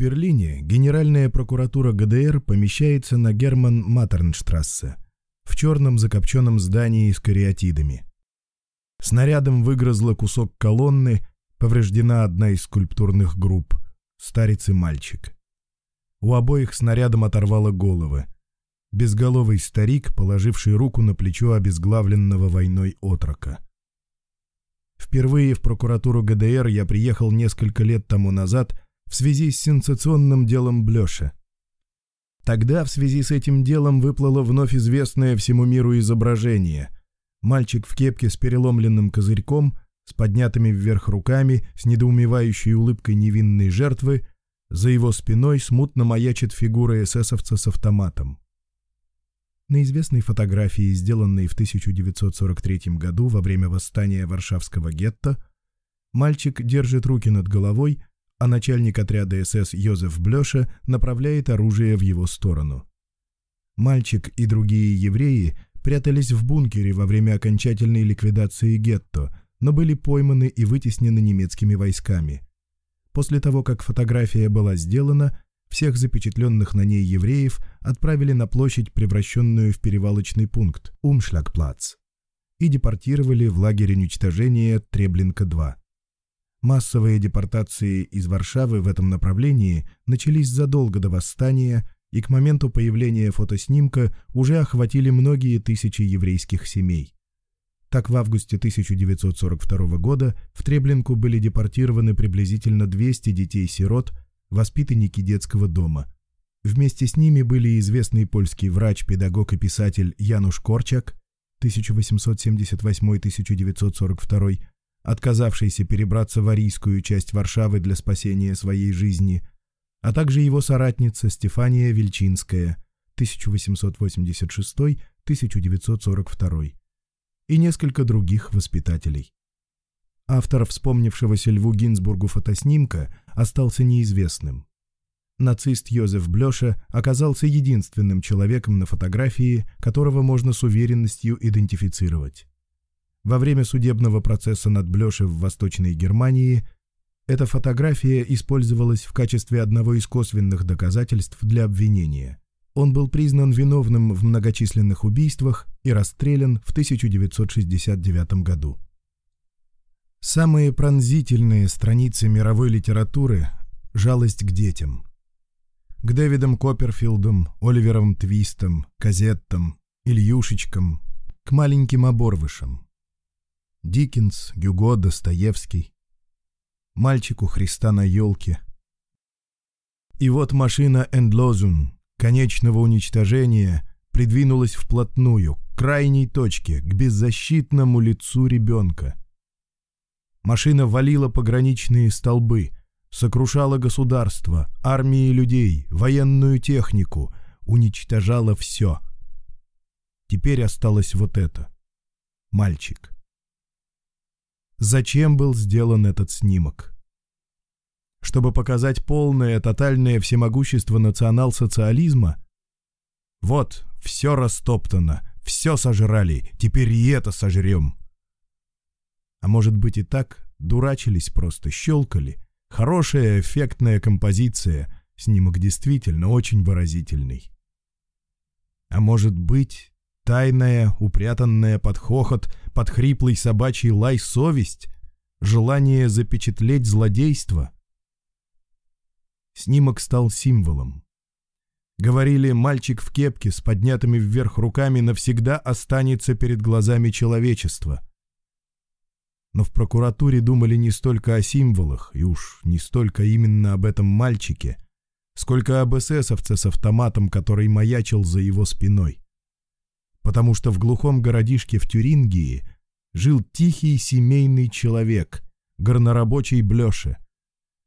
Берлине Генеральная прокуратура ГДР помещается на герман маттернштрассе в черном закопченном здании с кариатидами. Снарядом выгрызла кусок колонны, повреждена одна из скульптурных групп — старец и мальчик. У обоих снарядом оторвало головы. Безголовый старик, положивший руку на плечо обезглавленного войной отрока — Впервые в прокуратуру ГДР я приехал несколько лет тому назад в связи с сенсационным делом Блёша. Тогда в связи с этим делом выплыло вновь известное всему миру изображение. Мальчик в кепке с переломленным козырьком, с поднятыми вверх руками, с недоумевающей улыбкой невинной жертвы, за его спиной смутно маячит фигура эсэсовца с автоматом. На известной фотографии, сделанной в 1943 году во время восстания Варшавского гетто, мальчик держит руки над головой, а начальник отряда СС Йозеф Блёша направляет оружие в его сторону. Мальчик и другие евреи прятались в бункере во время окончательной ликвидации гетто, но были пойманы и вытеснены немецкими войсками. После того, как фотография была сделана, всех запечатленных на ней евреев отправили на площадь, превращенную в перевалочный пункт Умшлагплац, и депортировали в лагерь уничтожения Треблинка-2. Массовые депортации из Варшавы в этом направлении начались задолго до восстания и к моменту появления фотоснимка уже охватили многие тысячи еврейских семей. Так, в августе 1942 года в Треблинку были депортированы приблизительно 200 детей-сирот, воспитанники детского дома. Вместе с ними были известный польский врач, педагог и писатель Януш Корчак 1878-1942 отказавшийся перебраться в арийскую часть Варшавы для спасения своей жизни, а также его соратница Стефания Вельчинская 1886-1942 и несколько других воспитателей. Автор вспомнившегося Льву Гинзбургу фотоснимка остался неизвестным. Нацист Йозеф Блёша оказался единственным человеком на фотографии, которого можно с уверенностью идентифицировать. Во время судебного процесса над Блёше в Восточной Германии эта фотография использовалась в качестве одного из косвенных доказательств для обвинения. Он был признан виновным в многочисленных убийствах и расстрелян в 1969 году. Самые пронзительные страницы мировой литературы – жалость к детям. К Дэвидам Копперфилдам, Оливерам Твистам, Казеттам, Ильюшечкам, к маленьким оборвышам – Диккенс, Гюго, Достоевский. Мальчику Христа на елке. И вот машина Эндлозун, конечного уничтожения, придвинулась вплотную, к крайней точке, к беззащитному лицу ребенка. Машина валила пограничные столбы, сокрушала государство, армии людей, военную технику, уничтожала все. Теперь осталось вот это. Мальчик зачем был сделан этот снимок. Чтобы показать полное, тотальное всемогущество национал-социализма? Вот, все растоптано, все сожрали, теперь и это сожрем. А может быть и так, дурачились просто, щелкали. Хорошая эффектная композиция, снимок действительно очень выразительный. А может быть, тайная, упрятанная под хохот, под хриплый собачий лай совесть, желание запечатлеть злодейство. Снимок стал символом. Говорили, мальчик в кепке с поднятыми вверх руками навсегда останется перед глазами человечества. Но в прокуратуре думали не столько о символах, и уж не столько именно об этом мальчике, сколько об эсэсовце с автоматом, который маячил за его спиной потому что в глухом городишке в Тюрингии жил тихий семейный человек, горнорабочий Блёше.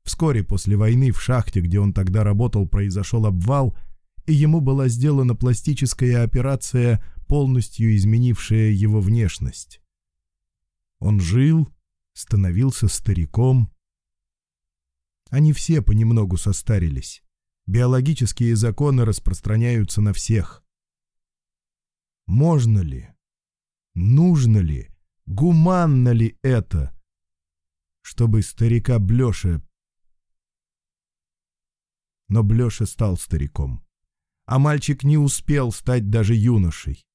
Вскоре после войны в шахте, где он тогда работал, произошел обвал, и ему была сделана пластическая операция, полностью изменившая его внешность. Он жил, становился стариком. Они все понемногу состарились. Биологические законы распространяются на всех. Можно ли? Нужно ли? Гуманно ли это? Чтобы старика Блёша... Но Блёша стал стариком. А мальчик не успел стать даже юношей.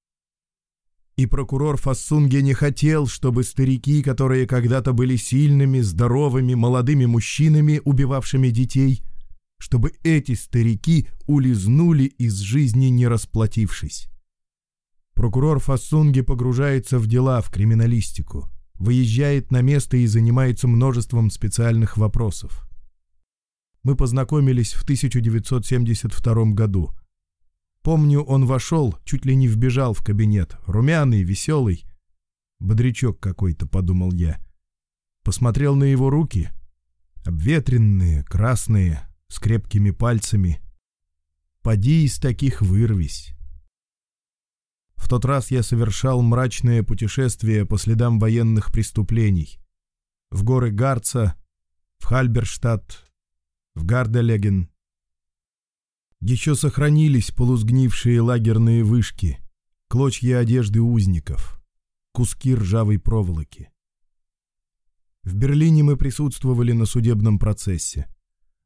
И прокурор Фасунге не хотел, чтобы старики, которые когда-то были сильными, здоровыми, молодыми мужчинами, убивавшими детей, чтобы эти старики улизнули из жизни, не расплатившись. Прокурор Фасунги погружается в дела, в криминалистику. Выезжает на место и занимается множеством специальных вопросов. Мы познакомились в 1972 году. Помню, он вошел, чуть ли не вбежал в кабинет, румяный, веселый. «Бодрячок какой-то», — подумал я. Посмотрел на его руки. Обветренные, красные, с крепкими пальцами. «Поди из таких вырвись». В тот раз я совершал мрачное путешествие по следам военных преступлений. В горы Гарца, в Хальберштадт, в Гарделеген. Еще сохранились полузгнившие лагерные вышки, клочья одежды узников, куски ржавой проволоки. В Берлине мы присутствовали на судебном процессе.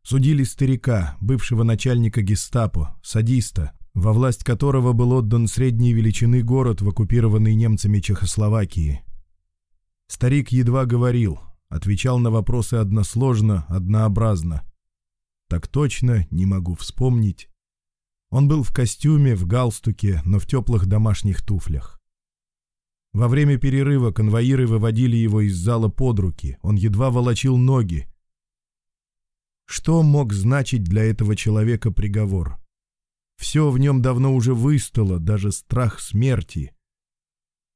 Судили старика, бывшего начальника гестапо, садиста, во власть которого был отдан средней величины город в оккупированной немцами Чехословакии. Старик едва говорил, отвечал на вопросы односложно, однообразно. Так точно не могу вспомнить. Он был в костюме, в галстуке, но в теплых домашних туфлях. Во время перерыва конвоиры выводили его из зала под руки, он едва волочил ноги. Что мог значить для этого человека приговор? Все в нем давно уже выстало, даже страх смерти.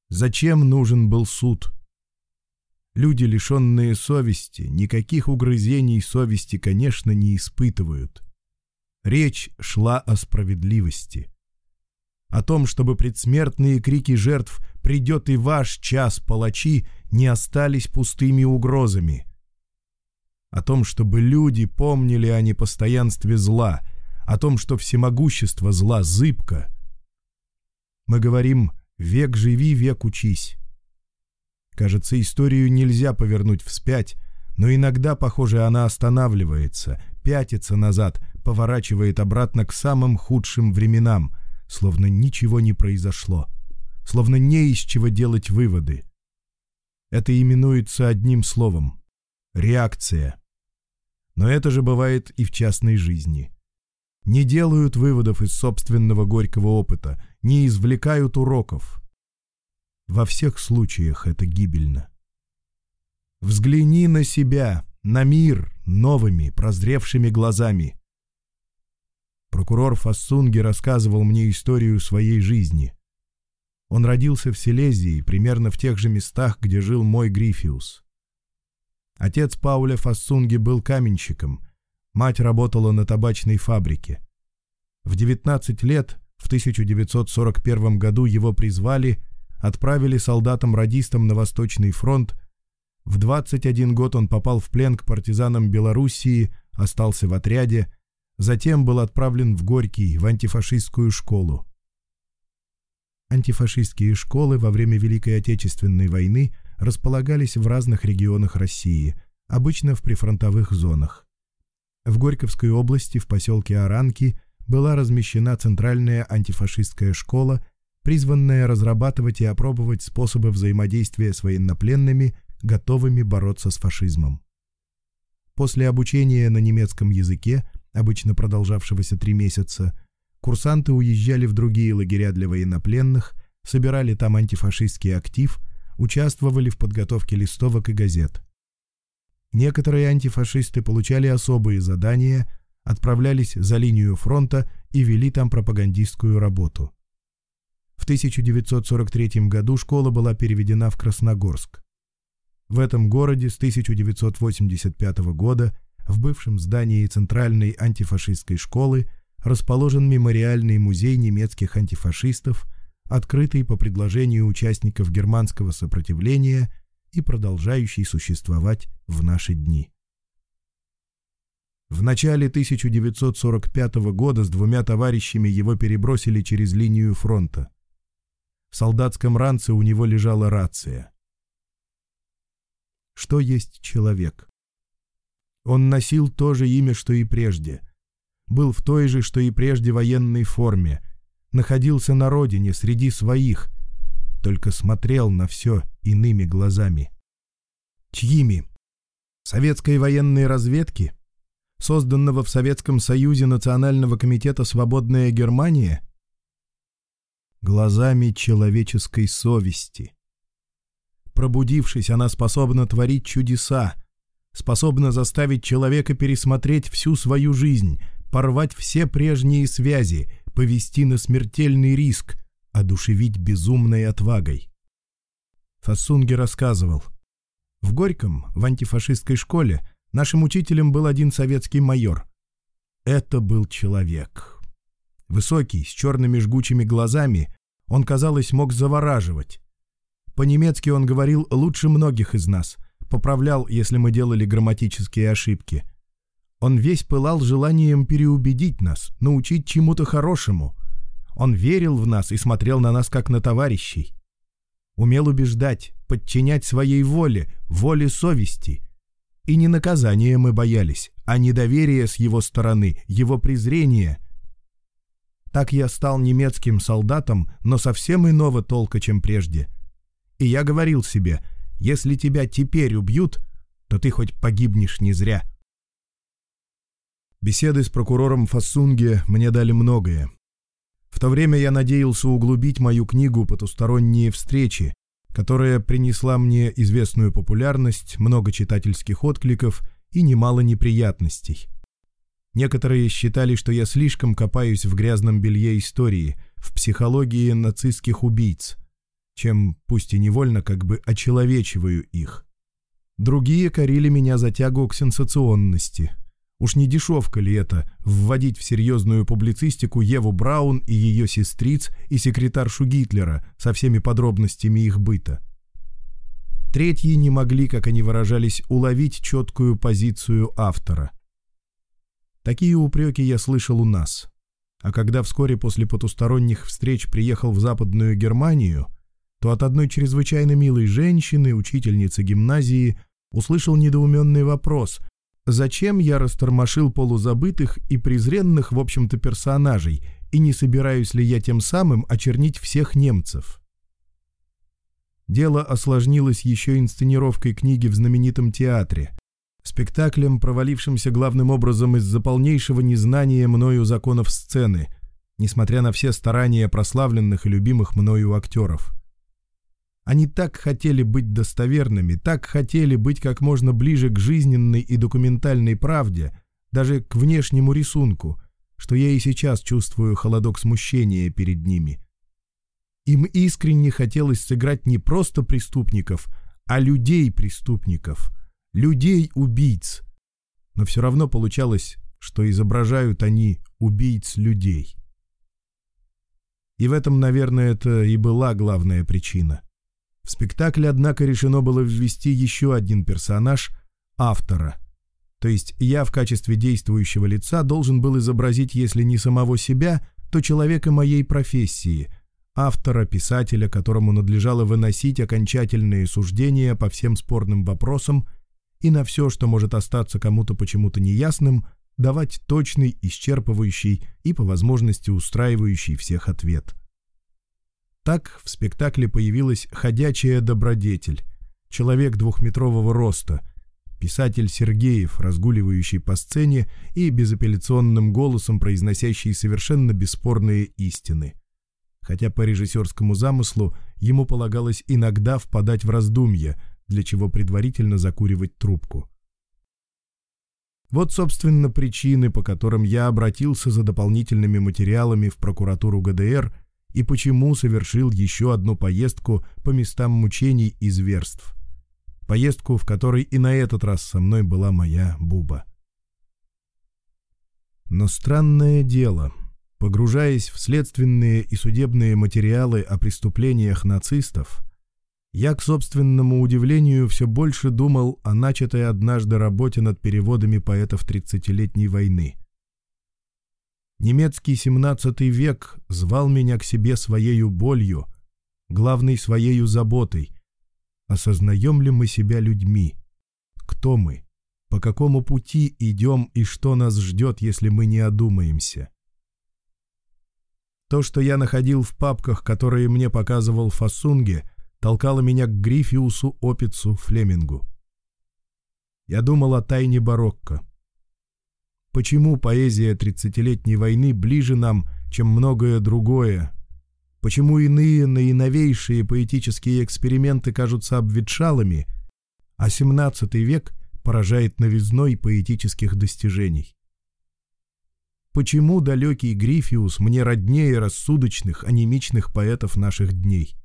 Зачем нужен был суд? Люди, лишенные совести, никаких угрызений совести, конечно, не испытывают. Речь шла о справедливости. О том, чтобы предсмертные крики жертв «Придет и ваш час, палачи!» не остались пустыми угрозами. О том, чтобы люди помнили о непостоянстве зла – о том, что всемогущество зла зыбко. Мы говорим «век живи, век учись». Кажется, историю нельзя повернуть вспять, но иногда, похоже, она останавливается, пятится назад, поворачивает обратно к самым худшим временам, словно ничего не произошло, словно не из чего делать выводы. Это именуется одним словом – реакция. Но это же бывает и в частной жизни – не делают выводов из собственного горького опыта, не извлекают уроков. Во всех случаях это гибельно. Взгляни на себя, на мир новыми, прозревшими глазами. Прокурор Фассунги рассказывал мне историю своей жизни. Он родился в Силезии, примерно в тех же местах, где жил мой Грифиус. Отец Пауля Фассунги был каменщиком, Мать работала на табачной фабрике. В 19 лет, в 1941 году его призвали, отправили солдатам-радистам на Восточный фронт. В 21 год он попал в плен к партизанам Белоруссии, остался в отряде, затем был отправлен в Горький, в антифашистскую школу. Антифашистские школы во время Великой Отечественной войны располагались в разных регионах России, обычно в прифронтовых зонах. В Горьковской области, в поселке Аранки, была размещена Центральная антифашистская школа, призванная разрабатывать и опробовать способы взаимодействия с военнопленными, готовыми бороться с фашизмом. После обучения на немецком языке, обычно продолжавшегося три месяца, курсанты уезжали в другие лагеря для военнопленных, собирали там антифашистский актив, участвовали в подготовке листовок и газет – Некоторые антифашисты получали особые задания, отправлялись за линию фронта и вели там пропагандистскую работу. В 1943 году школа была переведена в Красногорск. В этом городе с 1985 года в бывшем здании Центральной антифашистской школы расположен мемориальный музей немецких антифашистов, открытый по предложению участников германского сопротивления – и продолжающий существовать в наши дни. В начале 1945 года с двумя товарищами его перебросили через линию фронта. В солдатском ранце у него лежала рация. Что есть человек? Он носил то же имя, что и прежде. Был в той же, что и прежде военной форме. Находился на родине, среди своих – только смотрел на все иными глазами. Чьими? Советской военной разведки? Созданного в Советском Союзе Национального комитета «Свободная Германия»? Глазами человеческой совести. Пробудившись, она способна творить чудеса, способна заставить человека пересмотреть всю свою жизнь, порвать все прежние связи, повести на смертельный риск, одушевить безумной отвагой. Фасунги рассказывал. В Горьком, в антифашистской школе, нашим учителем был один советский майор. Это был человек. Высокий, с черными жгучими глазами, он, казалось, мог завораживать. По-немецки он говорил лучше многих из нас, поправлял, если мы делали грамматические ошибки. Он весь пылал желанием переубедить нас, научить чему-то хорошему — он верил в нас и смотрел на нас как на товарищей. Умел убеждать, подчинять своей воле, воле совести. И не наказания мы боялись, а недоверие с его стороны, его презрение. Так я стал немецким солдатом, но совсем иного толка, чем прежде. И я говорил себе, если тебя теперь убьют, то ты хоть погибнешь не зря. Беседы с прокурором Фасунге мне дали многое. В то время я надеялся углубить мою книгу «Потусторонние встречи», которая принесла мне известную популярность, много читательских откликов и немало неприятностей. Некоторые считали, что я слишком копаюсь в грязном белье истории, в психологии нацистских убийц – чем, пусть и невольно, как бы очеловечиваю их. Другие корили меня за тягу к сенсационности. Уж не дешевка ли это – вводить в серьезную публицистику Еву Браун и ее сестриц и секретаршу Гитлера со всеми подробностями их быта? Третьи не могли, как они выражались, уловить четкую позицию автора. Такие упреки я слышал у нас. А когда вскоре после потусторонних встреч приехал в Западную Германию, то от одной чрезвычайно милой женщины, учительницы гимназии, услышал недоуменный вопрос – Зачем я растормошил полузабытых и презренных, в общем-то, персонажей, и не собираюсь ли я тем самым очернить всех немцев? Дело осложнилось еще инсценировкой книги в знаменитом театре, спектаклем, провалившимся главным образом из-за полнейшего незнания мною законов сцены, несмотря на все старания прославленных и любимых мною актеров. Они так хотели быть достоверными, так хотели быть как можно ближе к жизненной и документальной правде, даже к внешнему рисунку, что я и сейчас чувствую холодок смущения перед ними. Им искренне хотелось сыграть не просто преступников, а людей-преступников, людей-убийц. Но все равно получалось, что изображают они убийц людей. И в этом, наверное, это и была главная причина. В спектакле, однако, решено было ввести еще один персонаж – автора. То есть я в качестве действующего лица должен был изобразить, если не самого себя, то человека моей профессии – автора, писателя, которому надлежало выносить окончательные суждения по всем спорным вопросам и на все, что может остаться кому-то почему-то неясным, давать точный, исчерпывающий и, по возможности, устраивающий всех ответ – так в спектакле появилась «Ходячая добродетель», человек двухметрового роста, писатель Сергеев, разгуливающий по сцене и безапелляционным голосом произносящий совершенно бесспорные истины. Хотя по режиссерскому замыслу ему полагалось иногда впадать в раздумья, для чего предварительно закуривать трубку. Вот, собственно, причины, по которым я обратился за дополнительными материалами в прокуратуру ГДР – и почему совершил еще одну поездку по местам мучений и зверств. Поездку, в которой и на этот раз со мной была моя Буба. Но странное дело, погружаясь в следственные и судебные материалы о преступлениях нацистов, я, к собственному удивлению, все больше думал о начатой однажды работе над переводами поэтов Тридцатилетней войны – Немецкий XVII век звал меня к себе своею болью, главной своею заботой. Осознаем ли мы себя людьми? Кто мы? по какому пути идем и что нас ждет, если мы не одумаемся. То, что я находил в папках, которые мне показывал Фасунге, толкало меня к Грифиусу, Опицу, Флемингу. Я думал о тайне барокко. Почему поэзия 30-летней войны ближе нам, чем многое другое? Почему иные наиновейшие поэтические эксперименты кажутся обветшалыми, а 17 век поражает новизной поэтических достижений? Почему далекий Грифиус мне роднее рассудочных, анимичных поэтов наших дней?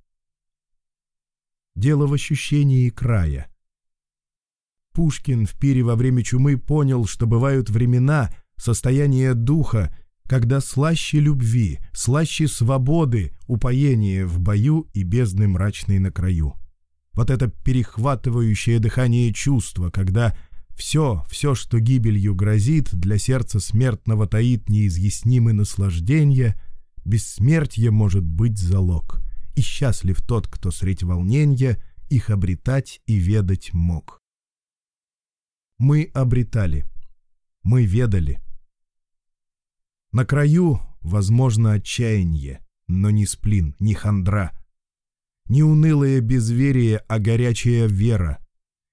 Дело в ощущении края. Пушкин в пире во время чумы понял, что бывают времена, состояние духа, когда слаще любви, слаще свободы, упоение в бою и бездны мрачной на краю. Вот это перехватывающее дыхание чувства, когда все, все, что гибелью грозит, для сердца смертного таит неизъяснимы наслаждение, бессмертие может быть залог. И счастлив тот, кто средь волнения их обретать и ведать мог. Мы обретали. Мы ведали. На краю, возможно, отчаяние, но не сплин, не хандра. Не унылое безверие, а горячая вера.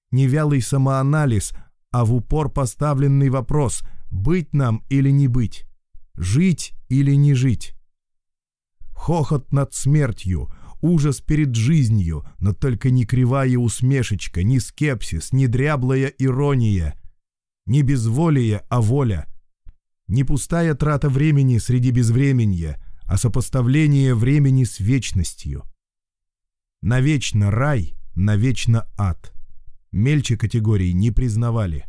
Не вялый самоанализ, а в упор поставленный вопрос «быть нам или не быть?» «жить или не жить?» Хохот над смертью — ужас перед жизнью, но только не кривая усмешечка, не скепсис, не дряблая ирония, не безволие, а воля, не пустая трата времени среди безвременья, а сопоставление времени с вечностью. Навечно рай, навечно ад. Мельче категорий не признавали.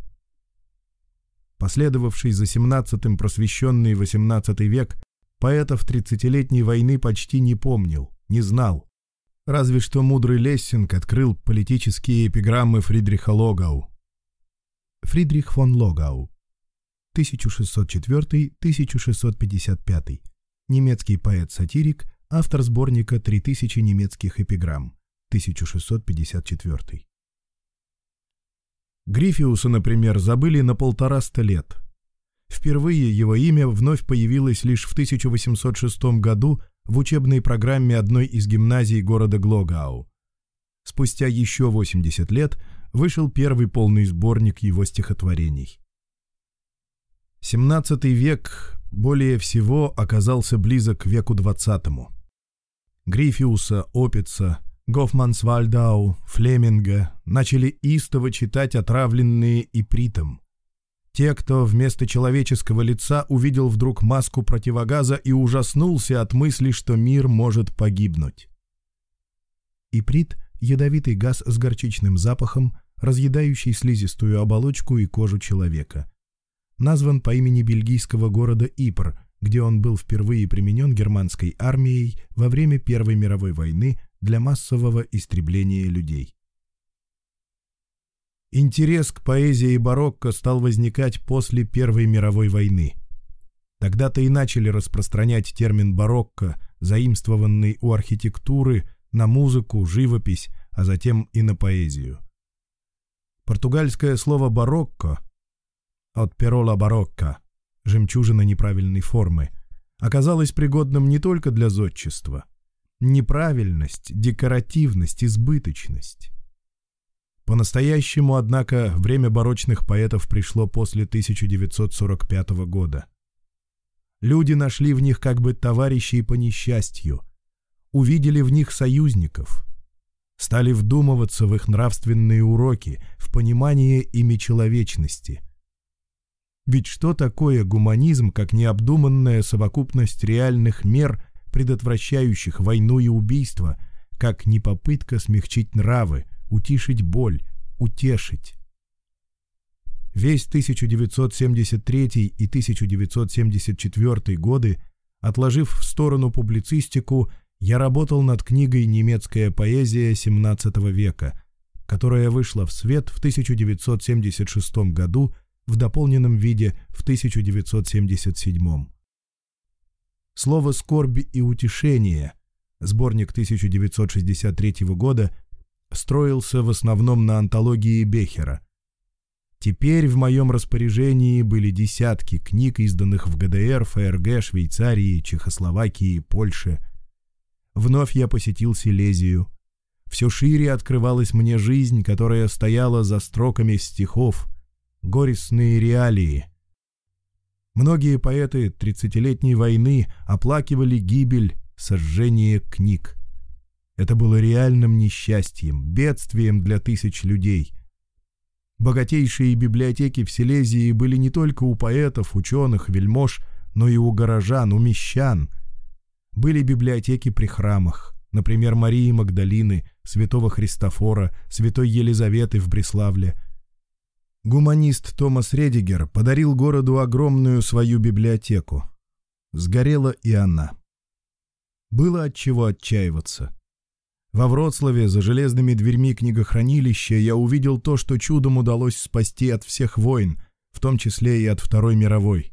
Последовавший за 17-м просвещенный 18 век поэтов 30-летней войны почти не помнил. не знал. Разве что мудрый Лессинг открыл политические эпиграммы Фридриха Логау. Фридрих фон Логау 1604-1655 немецкий поэт-сатирик, автор сборника «3000 немецких эпиграмм» 1654 Грифиуса, например, забыли на полтораста лет. Впервые его имя вновь появилось лишь в 1806 году в учебной программе одной из гимназий города Глогау. Спустя еще 80 лет вышел первый полный сборник его стихотворений. 17 век более всего оказался близок к веку XX. Грифиуса, Опица, Гофмансвальдау, Флеминга начали истово читать отравленные и притом. Те, кто вместо человеческого лица увидел вдруг маску противогаза и ужаснулся от мысли, что мир может погибнуть. Иприт — ядовитый газ с горчичным запахом, разъедающий слизистую оболочку и кожу человека. Назван по имени бельгийского города Ипр, где он был впервые применен германской армией во время Первой мировой войны для массового истребления людей. Интерес к поэзии барокко стал возникать после Первой мировой войны. Тогда-то и начали распространять термин «барокко», заимствованный у архитектуры, на музыку, живопись, а затем и на поэзию. Португальское слово «барокко» от «перола барокко» — жемчужина неправильной формы — оказалось пригодным не только для зодчества. Неправильность, декоративность, избыточность. По-настоящему, однако, время барочных поэтов пришло после 1945 года. Люди нашли в них как бы товарищей по несчастью, увидели в них союзников, стали вдумываться в их нравственные уроки, в понимание ими человечности. Ведь что такое гуманизм, как необдуманная совокупность реальных мер, предотвращающих войну и убийство, как не попытка смягчить нравы – утишить боль, утешить. Весь 1973 и 1974 годы, отложив в сторону публицистику, я работал над книгой «Немецкая поэзия XVII века», которая вышла в свет в 1976 году в дополненном виде в 1977. Слово «скорби» и «утешение» сборник 1963 года – строился в основном на антологии Бехера. Теперь в моем распоряжении были десятки книг, изданных в ГДР, ФРГ, Швейцарии, Чехословакии, Польше. Вновь я посетил Силезию. Все шире открывалась мне жизнь, которая стояла за строками стихов, горестные реалии. Многие поэты Тридцатилетней войны оплакивали гибель, сожжение книг. Это было реальным несчастьем, бедствием для тысяч людей. Богатейшие библиотеки в Силезии были не только у поэтов, ученых, вельмож, но и у горожан, у мещан. Были библиотеки при храмах, например, Марии Магдалины, святого Христофора, святой Елизаветы в Бреславле. Гуманист Томас Редигер подарил городу огромную свою библиотеку. Сгорела и она. Было от чего отчаиваться – Во Вроцлаве за железными дверьми книгохранилища я увидел то, что чудом удалось спасти от всех войн, в том числе и от Второй мировой.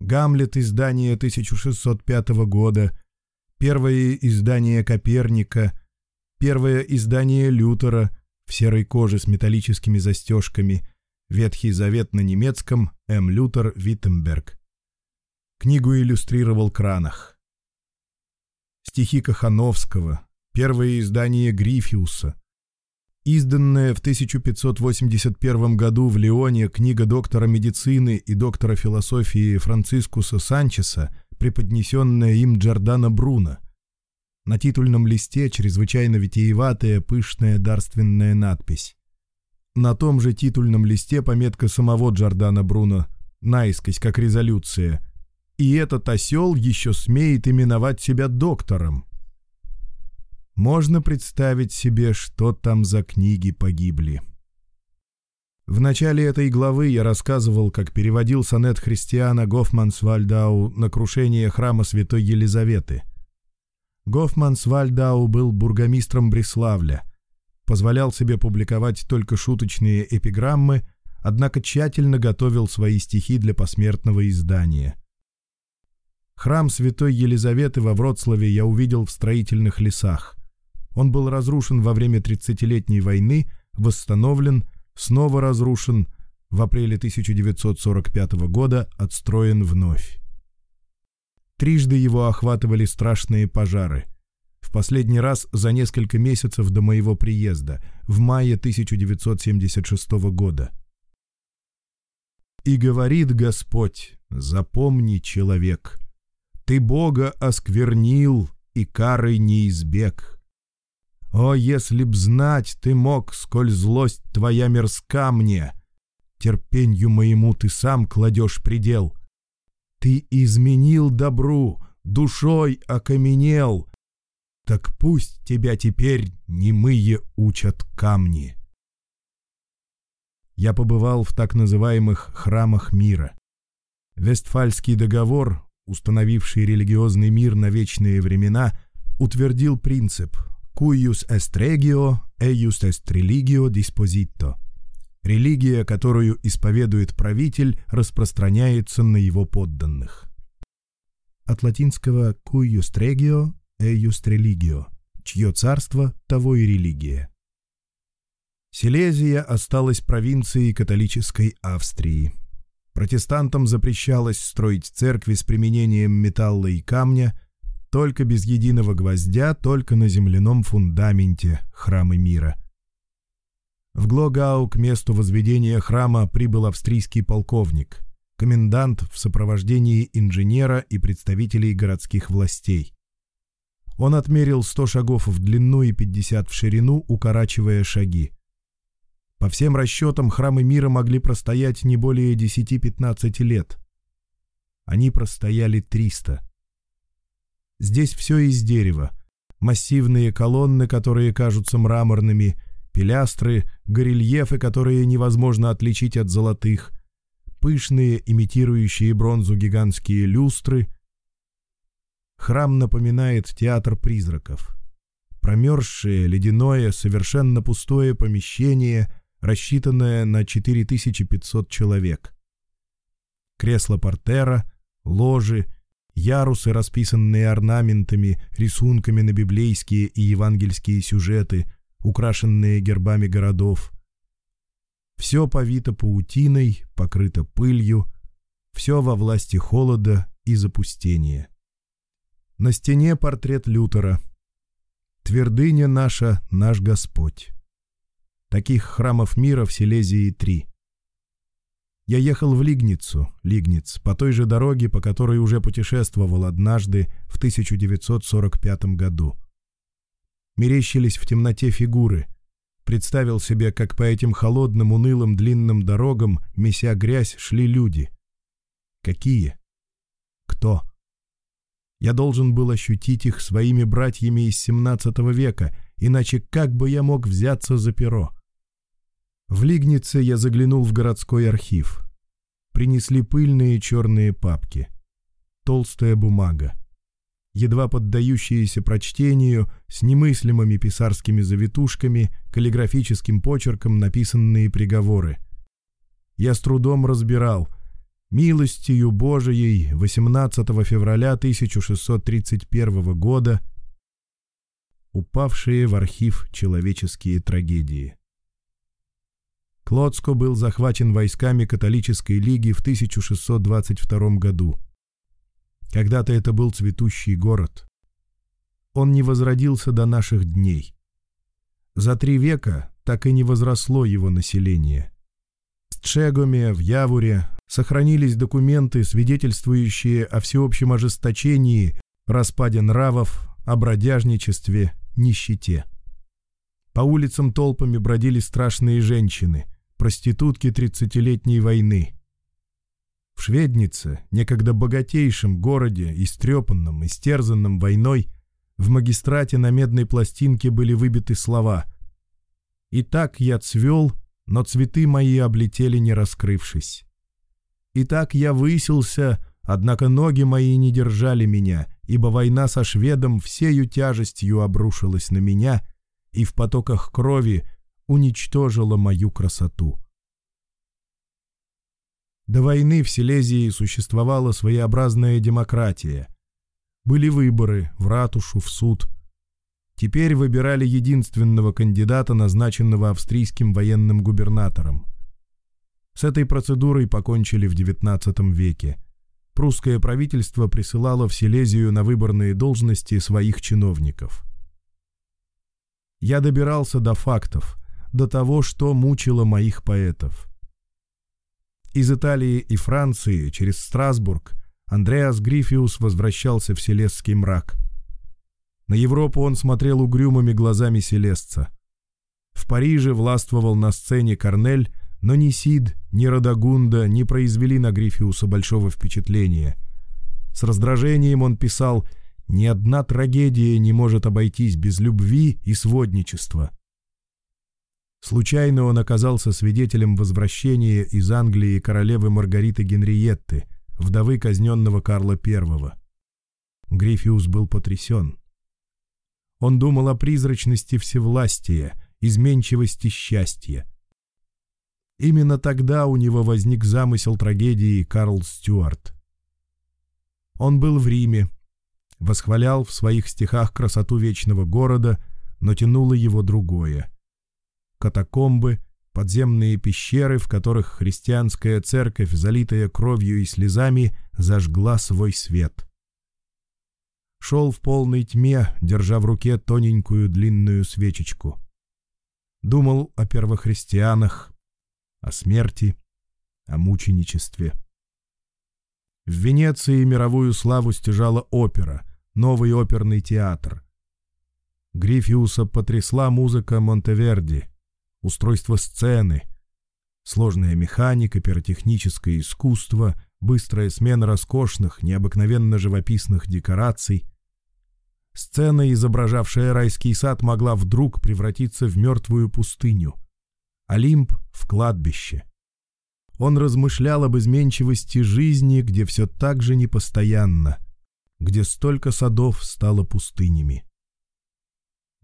Гамлет издание 1605 года, первое издание Коперника, первое издание Лютера в серой коже с металлическими застежками, Ветхий Завет на немецком, М. Лютер, Виттенберг. Книгу иллюстрировал Кранах. Стихи Кахановского, первое издание Грифиуса. Изданная в 1581 году в Лионе книга доктора медицины и доктора философии Францискуса Санчеса, преподнесенная им Джордана Бруно. На титульном листе чрезвычайно витиеватая, пышная дарственная надпись. На том же титульном листе пометка самого Джордана Бруно, наискось как резолюция. И этот осел еще смеет именовать себя доктором. Можно представить себе, что там за книги погибли. В начале этой главы я рассказывал, как переводил сонет христиана Гофмансвальдау на крушение храма Святой Елизаветы. Гофмансвальдау был бургомистром Бреславля, позволял себе публиковать только шуточные эпиграммы, однако тщательно готовил свои стихи для посмертного издания. Храм Святой Елизаветы во Вроцлаве я увидел в строительных лесах – он был разрушен во время тридцатилетней войны, восстановлен, снова разрушен, в апреле 1945 года отстроен вновь. Трижды его охватывали страшные пожары. В последний раз за несколько месяцев до моего приезда, в мае 1976 года. «И говорит Господь, запомни, человек, ты Бога осквернил и кары не избег». «О, если б знать ты мог, сколь злость твоя мерзка мне! Терпенью моему ты сам кладешь предел. Ты изменил добру, душой окаменел. Так пусть тебя теперь немые учат камни». Я побывал в так называемых «храмах мира». Вестфальский договор, установивший религиозный мир на вечные времена, утвердил принцип – cuius est regio, eius est religio disposito. Религия, которую исповедует правитель, распространяется на его подданных. От латинского «cuius regio» — «eius religio» — «чье царство, того и религия». Силезия осталась провинцией католической Австрии. Протестантам запрещалось строить церкви с применением металла и камня, только без единого гвоздя, только на земляном фундаменте храмы мира. В Глогау к месту возведения храма прибыл австрийский полковник, комендант в сопровождении инженера и представителей городских властей. Он отмерил 100 шагов в длину и 50 в ширину, укорачивая шаги. По всем расчетам, храмы мира могли простоять не более 10-15 лет. Они простояли 300. Здесь все из дерева. Массивные колонны, которые кажутся мраморными, пилястры, горельефы, которые невозможно отличить от золотых, пышные, имитирующие бронзу гигантские люстры. Храм напоминает театр призраков. Промерзшее, ледяное, совершенно пустое помещение, рассчитанное на 4500 человек. Кресло портера, ложи — Ярусы расписанные орнаментами, рисунками на библейские и евангельские сюжеты, украшенные гербами городов. Все повито паутиной, покрыто пылью, все во власти холода и запустения. На стене портрет Лютера. «Твердыня наша, наш Господь». Таких храмов мира в Силезии три. Я ехал в Лигницу, Лигниц, по той же дороге, по которой уже путешествовал однажды в 1945 году. Мерещились в темноте фигуры. Представил себе, как по этим холодным, унылым, длинным дорогам, меся грязь, шли люди. Какие? Кто? Я должен был ощутить их своими братьями из XVII века, иначе как бы я мог взяться за перо? В Лигнице я заглянул в городской архив. Принесли пыльные черные папки. Толстая бумага. Едва поддающиеся прочтению, с немыслимыми писарскими завитушками, каллиграфическим почерком написанные приговоры. Я с трудом разбирал. Милостью Божией 18 февраля 1631 года упавшие в архив человеческие трагедии. Клодско был захвачен войсками католической лиги в 1622 году. Когда-то это был цветущий город. Он не возродился до наших дней. За три века так и не возросло его население. В Чегоме, в Явуре сохранились документы, свидетельствующие о всеобщем ожесточении, распаде нравов, о бродяжничестве, нищете. По улицам толпами бродили страшные женщины – проститутки тридцатилетней войны. В Шведнице, некогда богатейшем городе, истрепанном, истерзанном войной, в магистрате на медной пластинке были выбиты слова «И так я цвел, но цветы мои облетели, не раскрывшись. И так я высился, однако ноги мои не держали меня, ибо война со шведом всею тяжестью обрушилась на меня, и в потоках крови — уничтожила мою красоту. До войны в Силезии существовала своеобразная демократия. Были выборы в ратушу, в суд. Теперь выбирали единственного кандидата, назначенного австрийским военным губернатором. С этой процедурой покончили в XIX веке. Прусское правительство присылало в Силезию на выборные должности своих чиновников. Я добирался до фактов – до того, что мучило моих поэтов. Из Италии и Франции через Страсбург Андреас Грифиус возвращался в селесский мрак. На Европу он смотрел угрюмыми глазами селесца. В Париже властвовал на сцене Корнель, но ни Сид, ни Радагунда не произвели на Грифиуса большого впечатления. С раздражением он писал «Ни одна трагедия не может обойтись без любви и сводничества». Случайно он оказался свидетелем возвращения из Англии королевы Маргариты Генриетты, вдовы казненного Карла I. Гриффиус был потрясен. Он думал о призрачности всевластия, изменчивости счастья. Именно тогда у него возник замысел трагедии Карл Стюарт. Он был в Риме, восхвалял в своих стихах красоту вечного города, но тянуло его другое — катакомбы, подземные пещеры, в которых христианская церковь, залитая кровью и слезами, зажгла свой свет. Шел в полной тьме, держа в руке тоненькую длинную свечечку. Думал о первохристианах, о смерти, о мученичестве. В Венеции мировую славу стяжала опера, новый оперный театр. Грифиуса потрясла музыка Монтеверди — устройство сцены, сложная механика, пиротехническое искусство, быстрая смена роскошных, необыкновенно живописных декораций. Сцена, изображавшая райский сад, могла вдруг превратиться в мертвую пустыню. Олимп — в кладбище. Он размышлял об изменчивости жизни, где все так же непостоянно, где столько садов стало пустынями.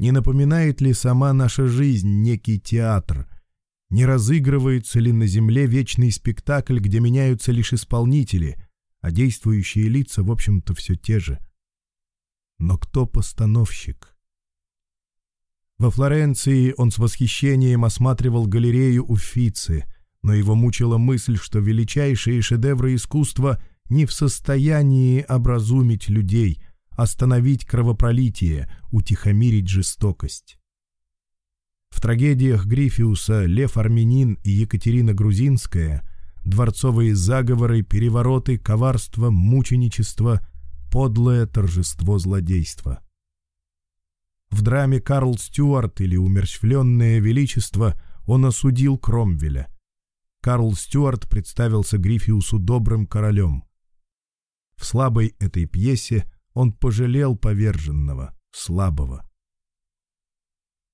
Не напоминает ли сама наша жизнь некий театр? Не разыгрывается ли на земле вечный спектакль, где меняются лишь исполнители, а действующие лица, в общем-то, все те же? Но кто постановщик? Во Флоренции он с восхищением осматривал галерею Уффици, но его мучила мысль, что величайшие шедевры искусства не в состоянии образумить людей — остановить кровопролитие, утихомирить жестокость. В трагедиях Грифиуса «Лев Армянин» и «Екатерина Грузинская» дворцовые заговоры, перевороты, коварство, мученичество, подлое торжество злодейства. В драме «Карл Стюарт» или «Умерщвленное величество» он осудил Кромвеля. Карл Стюарт представился Грифиусу добрым королем. В слабой этой пьесе он пожалел поверженного, слабого.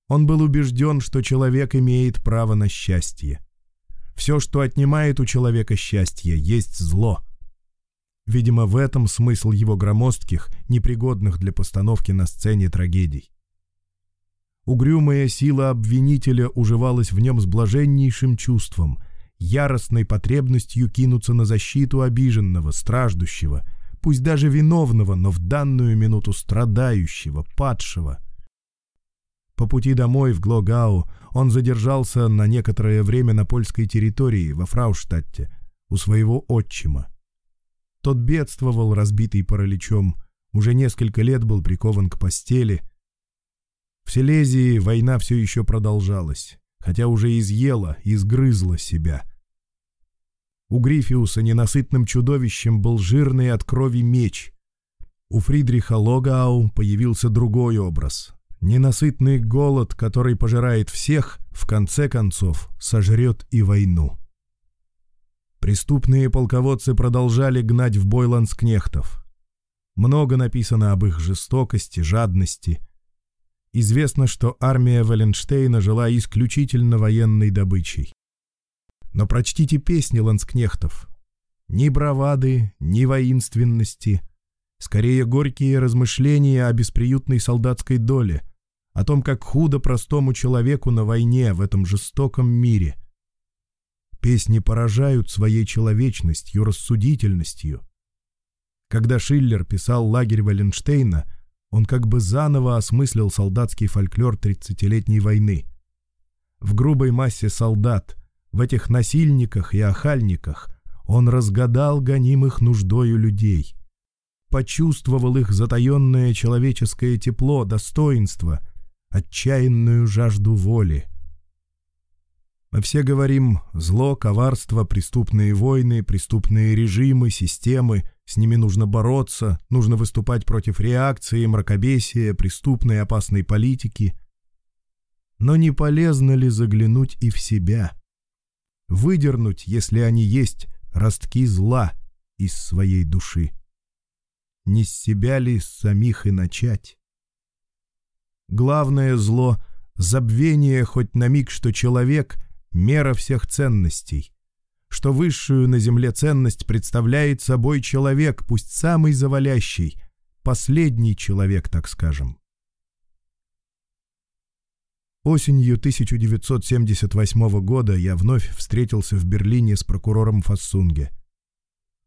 Он был убежден, что человек имеет право на счастье. Все, что отнимает у человека счастье, есть зло. Видимо, в этом смысл его громоздких, непригодных для постановки на сцене трагедий. Угрюмая сила обвинителя уживалась в нем с блаженнейшим чувством, яростной потребностью кинуться на защиту обиженного, страждущего — пусть даже виновного, но в данную минуту страдающего, падшего. По пути домой в Глогау он задержался на некоторое время на польской территории, во Фрауштадте, у своего отчима. Тот бедствовал, разбитый параличом, уже несколько лет был прикован к постели. В Силезии война все еще продолжалась, хотя уже изъела, изгрызла себя. У Грифиуса ненасытным чудовищем был жирный от крови меч. У Фридриха Логау появился другой образ. Ненасытный голод, который пожирает всех, в конце концов сожрет и войну. Преступные полководцы продолжали гнать в бой ланскнехтов. Много написано об их жестокости, жадности. Известно, что армия Валенштейна жила исключительно военной добычей. но прочтите песни ланскнехтов. Ни бравады, ни воинственности. Скорее горькие размышления о бесприютной солдатской доле, о том, как худо простому человеку на войне в этом жестоком мире. Песни поражают своей человечностью, рассудительностью. Когда Шиллер писал «Лагерь Валенштейна», он как бы заново осмыслил солдатский фольклор тридцатилетней войны. В грубой массе солдат – в этих насильниках и охальниках он разгадал гонимых нуждою людей, почувствовал их затаенное человеческое тепло, достоинство, отчаянную жажду воли. Мы все говорим «зло, коварство, преступные войны, преступные режимы, системы», с ними нужно бороться, нужно выступать против реакции, мракобесия, преступной опасной политики. Но не полезно ли заглянуть и в себя? выдернуть, если они есть, ростки зла из своей души. Не с себя ли самих и начать? Главное зло — забвение хоть на миг, что человек — мера всех ценностей, что высшую на земле ценность представляет собой человек, пусть самый завалящий, последний человек, так скажем. Осенью 1978 года я вновь встретился в Берлине с прокурором Фассунге.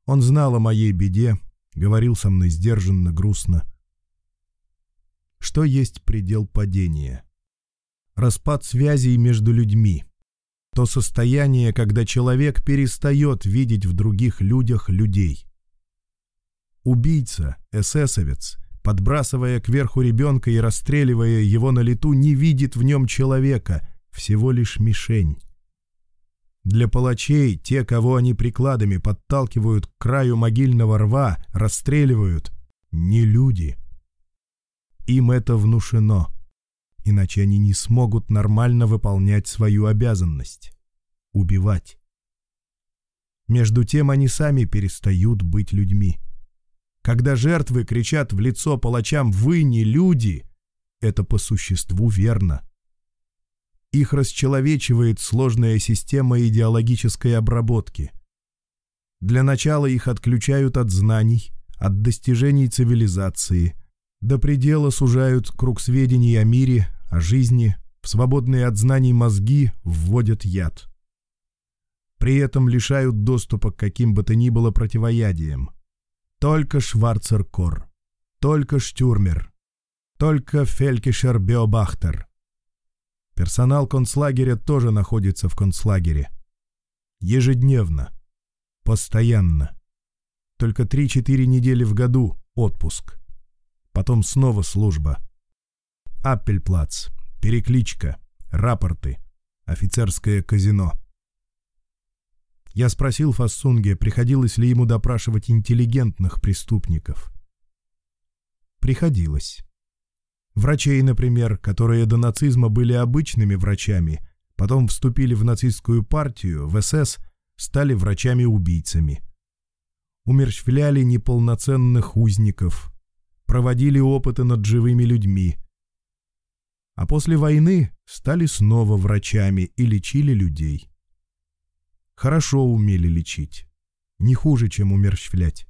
Он знал о моей беде, говорил со мной сдержанно, грустно. Что есть предел падения? Распад связей между людьми. То состояние, когда человек перестает видеть в других людях людей. Убийца, эсэсовец — подбрасывая кверху ребенка и расстреливая его на лету, не видит в нем человека, всего лишь мишень. Для палачей те, кого они прикладами подталкивают к краю могильного рва, расстреливают, не люди. Им это внушено, иначе они не смогут нормально выполнять свою обязанность — убивать. Между тем они сами перестают быть людьми. Когда жертвы кричат в лицо палачам «Вы не люди!» Это по существу верно. Их расчеловечивает сложная система идеологической обработки. Для начала их отключают от знаний, от достижений цивилизации, до предела сужают круг сведений о мире, о жизни, в свободные от знаний мозги вводят яд. При этом лишают доступа к каким бы то ни было противоядиям – Только Шварцеркор, только Штюрмер, только Фелькишер Беобахтер. Персонал концлагеря тоже находится в концлагере. Ежедневно. Постоянно. Только 3-4 недели в году отпуск. Потом снова служба. Аппельплац. Перекличка. Рапорты. Офицерское казино. Я спросил Фассунге, приходилось ли ему допрашивать интеллигентных преступников. Приходилось. Врачей, например, которые до нацизма были обычными врачами, потом вступили в нацистскую партию, в СС, стали врачами-убийцами. Умерщвляли неполноценных узников, проводили опыты над живыми людьми. А после войны стали снова врачами и лечили людей. Хорошо умели лечить. Не хуже, чем умерщвлять.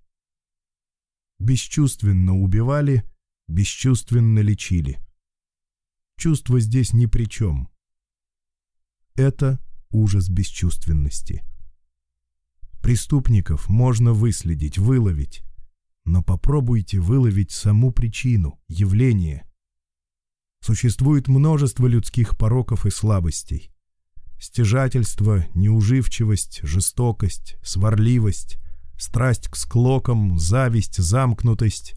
Бесчувственно убивали, бесчувственно лечили. Чувство здесь ни при чем. Это ужас бесчувственности. Преступников можно выследить, выловить, но попробуйте выловить саму причину, явление. Существует множество людских пороков и слабостей стяжательство, неуживчивость, жестокость, сварливость, страсть к склокам, зависть, замкнутость.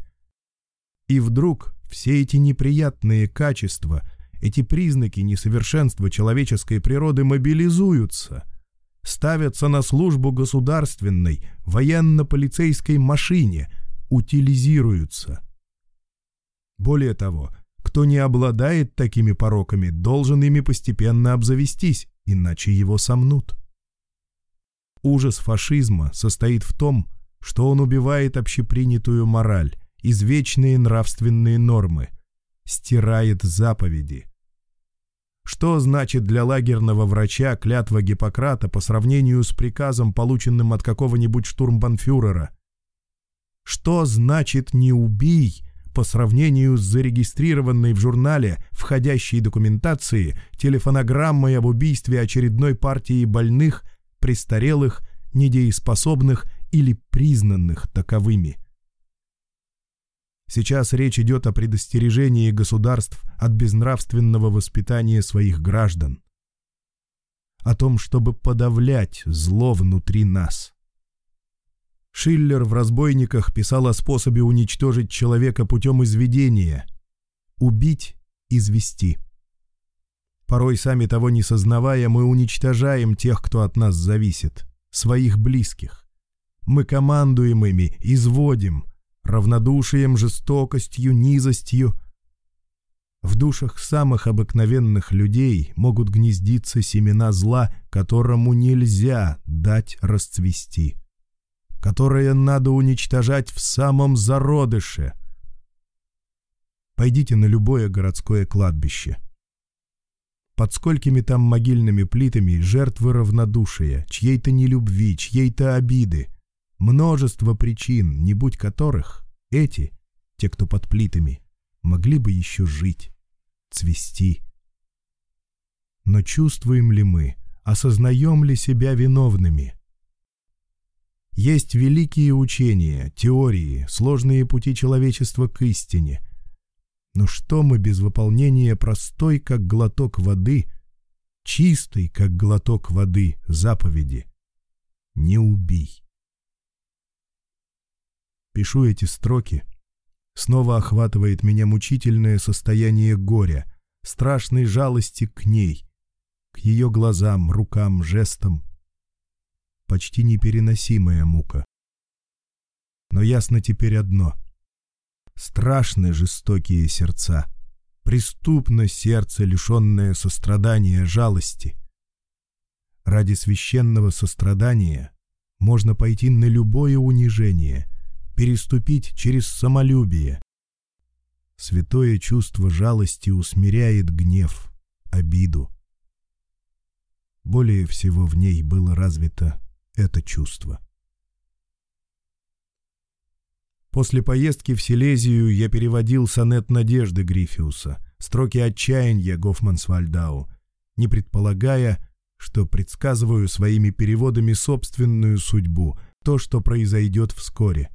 И вдруг все эти неприятные качества, эти признаки несовершенства человеческой природы мобилизуются, ставятся на службу государственной, военно-полицейской машине, утилизируются. Более того, кто не обладает такими пороками, должен ими постепенно обзавестись иначе его сомнут. Ужас фашизма состоит в том, что он убивает общепринятую мораль, извечные нравственные нормы, стирает заповеди. Что значит для лагерного врача клятва Гиппократа по сравнению с приказом, полученным от какого-нибудь штурмбанфюрера? Что значит «не убий», по сравнению с зарегистрированной в журнале входящей документации телефонограммой об убийстве очередной партии больных, престарелых, недееспособных или признанных таковыми. Сейчас речь идет о предостережении государств от безнравственного воспитания своих граждан, о том, чтобы подавлять зло внутри нас – Шиллер в «Разбойниках» писал о способе уничтожить человека путем изведения. Убить – извести. Порой, сами того не сознавая, мы уничтожаем тех, кто от нас зависит, своих близких. Мы командуем ими, изводим, равнодушием, жестокостью, низостью. В душах самых обыкновенных людей могут гнездиться семена зла, которому нельзя дать расцвести – которое надо уничтожать в самом зародыше. Пойдите на любое городское кладбище. Под сколькими там могильными плитами жертвы равнодушия, чьей-то нелюбви, чьей-то обиды. Множество причин, не будь которых, эти, те, кто под плитами, могли бы еще жить, цвести. Но чувствуем ли мы, осознаем ли себя виновными – Есть великие учения, теории, сложные пути человечества к истине. Но что мы без выполнения простой, как глоток воды, чистой, как глоток воды, заповеди? Не убий. Пишу эти строки. Снова охватывает меня мучительное состояние горя, страшной жалости к ней, к ее глазам, рукам, жестам. почти непереносимая мука. Но ясно теперь одно. Страшны жестокие сердца. Преступно сердце, лишенное сострадания, жалости. Ради священного сострадания можно пойти на любое унижение, переступить через самолюбие. Святое чувство жалости усмиряет гнев, обиду. Более всего в ней было развито это чувство. После поездки в Силезию я переводил сонет надежды Грифиуса, строки отчаяния Гофмансвальдау, не предполагая, что предсказываю своими переводами собственную судьбу, то, что произойдет вскоре.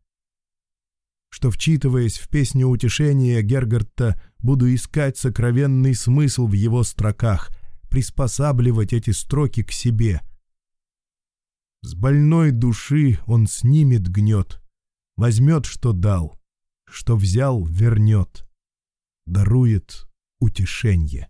Что, вчитываясь в песню утешения Гергарта, буду искать сокровенный смысл в его строках, приспосабливать эти строки к себе — с больной души он снимет гнет, Возьмет, что дал, что взял, вернет, Дарует утешенье.